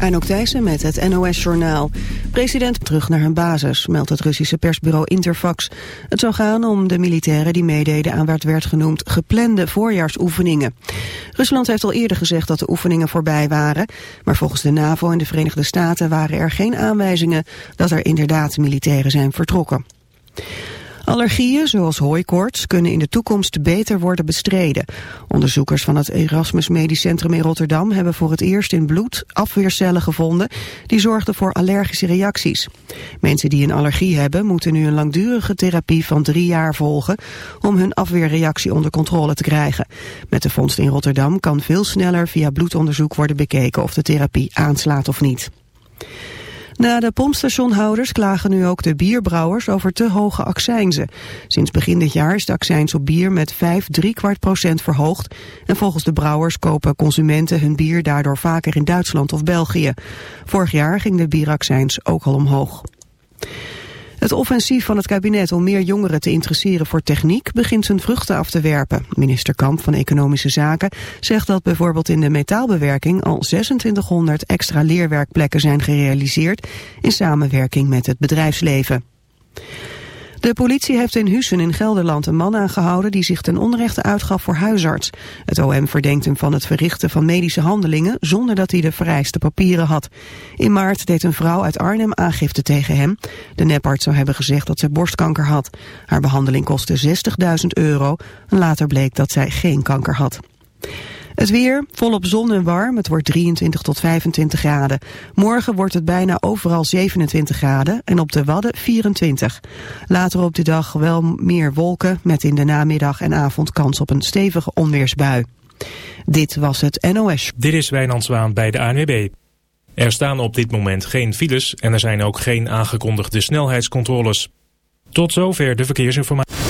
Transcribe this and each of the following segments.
Anouk Thijssen met het NOS-journaal. President terug naar hun basis, meldt het Russische persbureau Interfax. Het zou gaan om de militairen die meededen aan wat werd genoemd geplande voorjaarsoefeningen. Rusland heeft al eerder gezegd dat de oefeningen voorbij waren. Maar volgens de NAVO en de Verenigde Staten waren er geen aanwijzingen dat er inderdaad militairen zijn vertrokken. Allergieën, zoals hooikoorts, kunnen in de toekomst beter worden bestreden. Onderzoekers van het Erasmus Medisch Centrum in Rotterdam hebben voor het eerst in bloed afweercellen gevonden die zorgden voor allergische reacties. Mensen die een allergie hebben moeten nu een langdurige therapie van drie jaar volgen om hun afweerreactie onder controle te krijgen. Met de vondst in Rotterdam kan veel sneller via bloedonderzoek worden bekeken of de therapie aanslaat of niet. Na de pompstationhouders klagen nu ook de bierbrouwers over te hoge accijnzen. Sinds begin dit jaar is de accijns op bier met 5 3 kwart procent verhoogd. En volgens de brouwers kopen consumenten hun bier daardoor vaker in Duitsland of België. Vorig jaar ging de bieraccijns ook al omhoog. Het offensief van het kabinet om meer jongeren te interesseren voor techniek begint zijn vruchten af te werpen. Minister Kamp van Economische Zaken zegt dat bijvoorbeeld in de metaalbewerking al 2600 extra leerwerkplekken zijn gerealiseerd in samenwerking met het bedrijfsleven. De politie heeft in Hussen in Gelderland een man aangehouden die zich ten onrechte uitgaf voor huisarts. Het OM verdenkt hem van het verrichten van medische handelingen zonder dat hij de vereiste papieren had. In maart deed een vrouw uit Arnhem aangifte tegen hem. De neparts zou hebben gezegd dat zij borstkanker had. Haar behandeling kostte 60.000 euro later bleek dat zij geen kanker had. Het weer, volop zon en warm. Het wordt 23 tot 25 graden. Morgen wordt het bijna overal 27 graden en op de Wadden 24. Later op de dag wel meer wolken met in de namiddag en avond kans op een stevige onweersbui. Dit was het NOS. Dit is Wijnand Zwaan bij de ANWB. Er staan op dit moment geen files en er zijn ook geen aangekondigde snelheidscontroles. Tot zover de verkeersinformatie.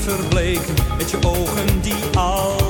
Verbleken. Met je ogen die al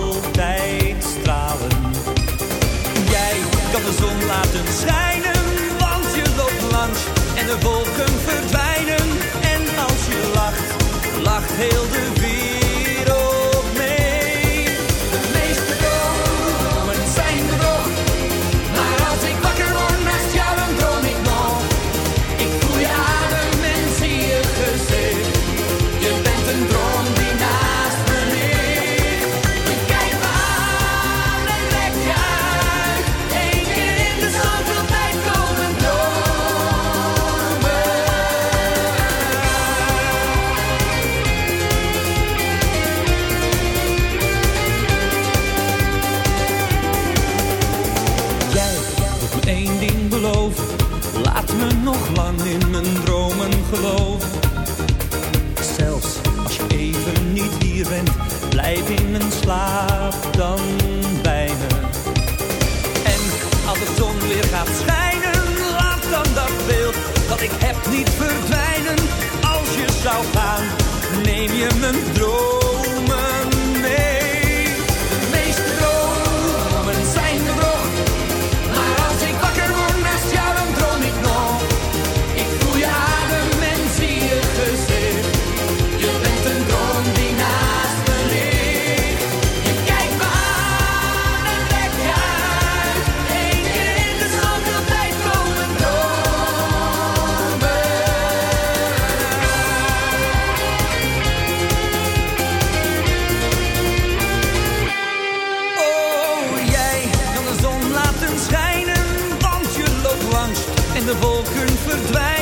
verdwijnen.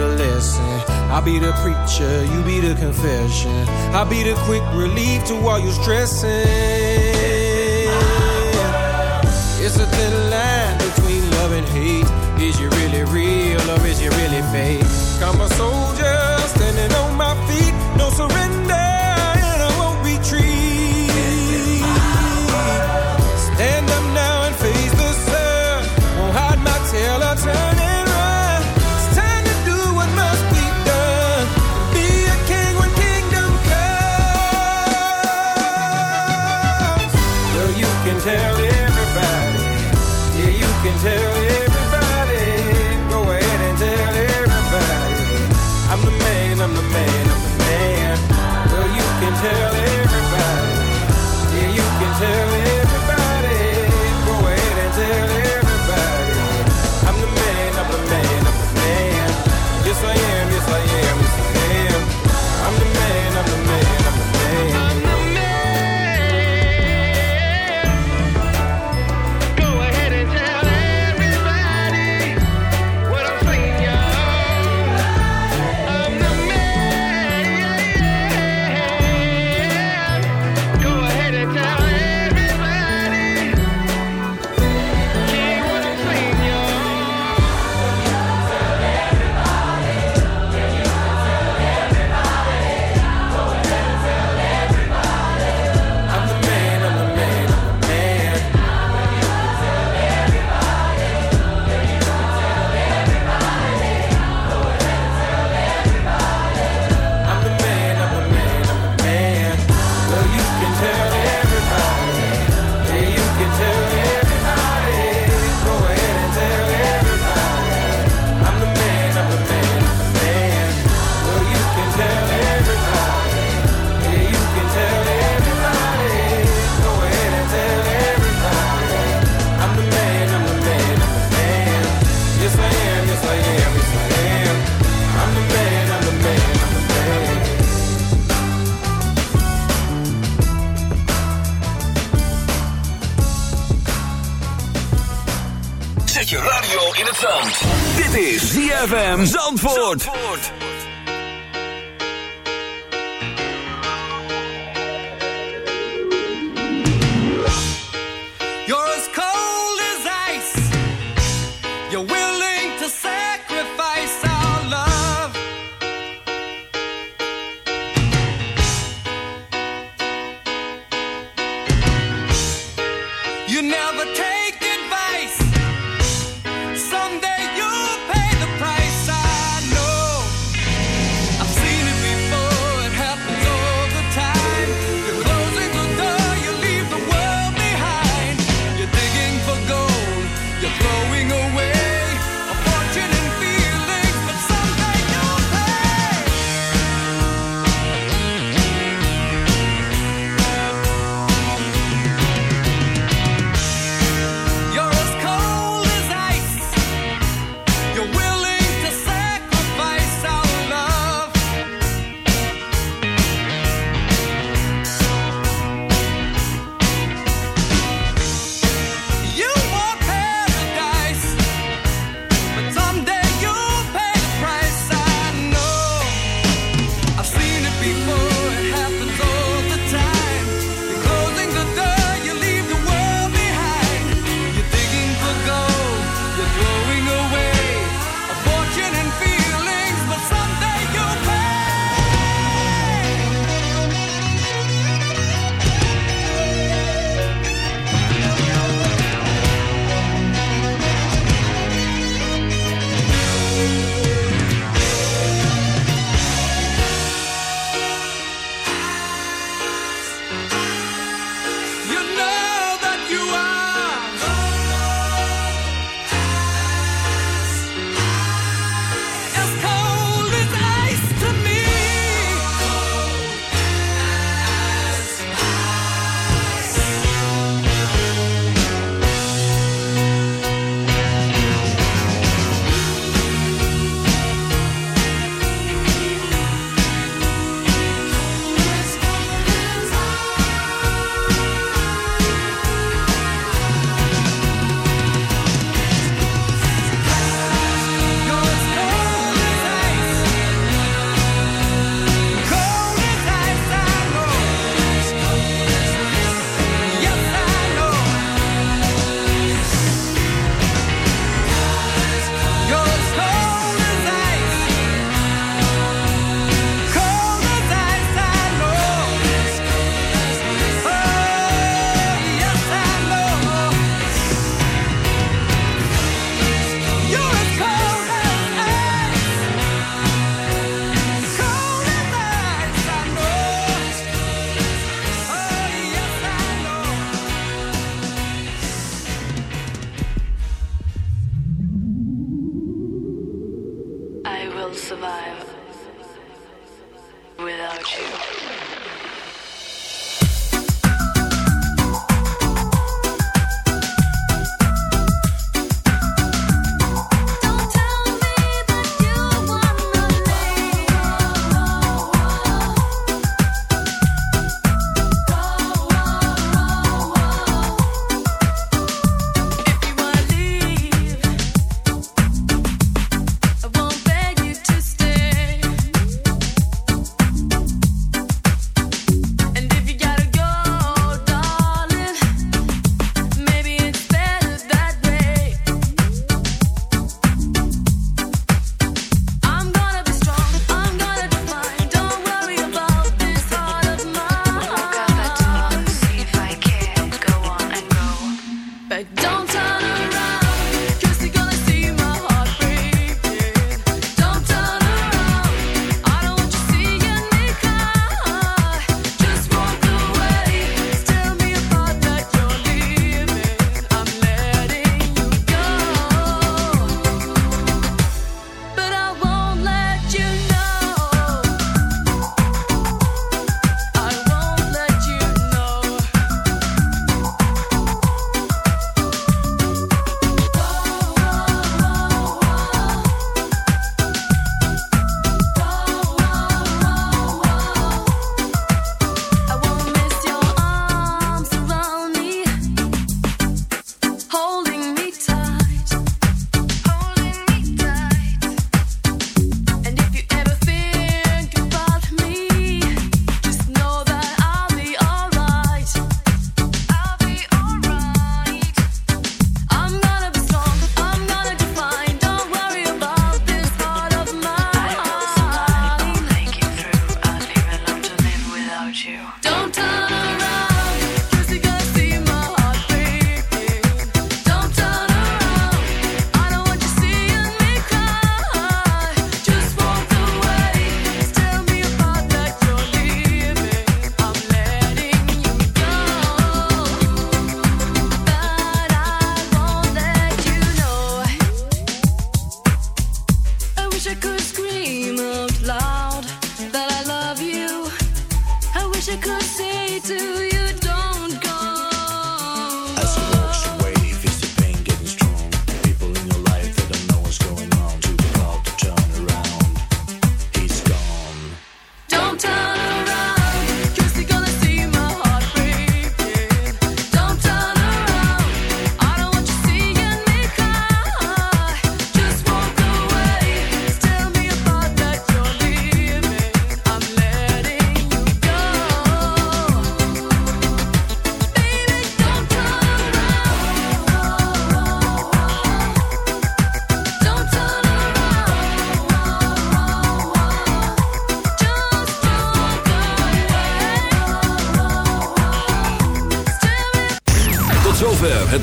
the lesson. I'll be the preacher, you be the confession. I'll be the quick relief to all you stressing. It's a thin line between love and hate. Is you really real or is you really fake? I'm a soldier standing on my feet Zandvoort. Survive without you.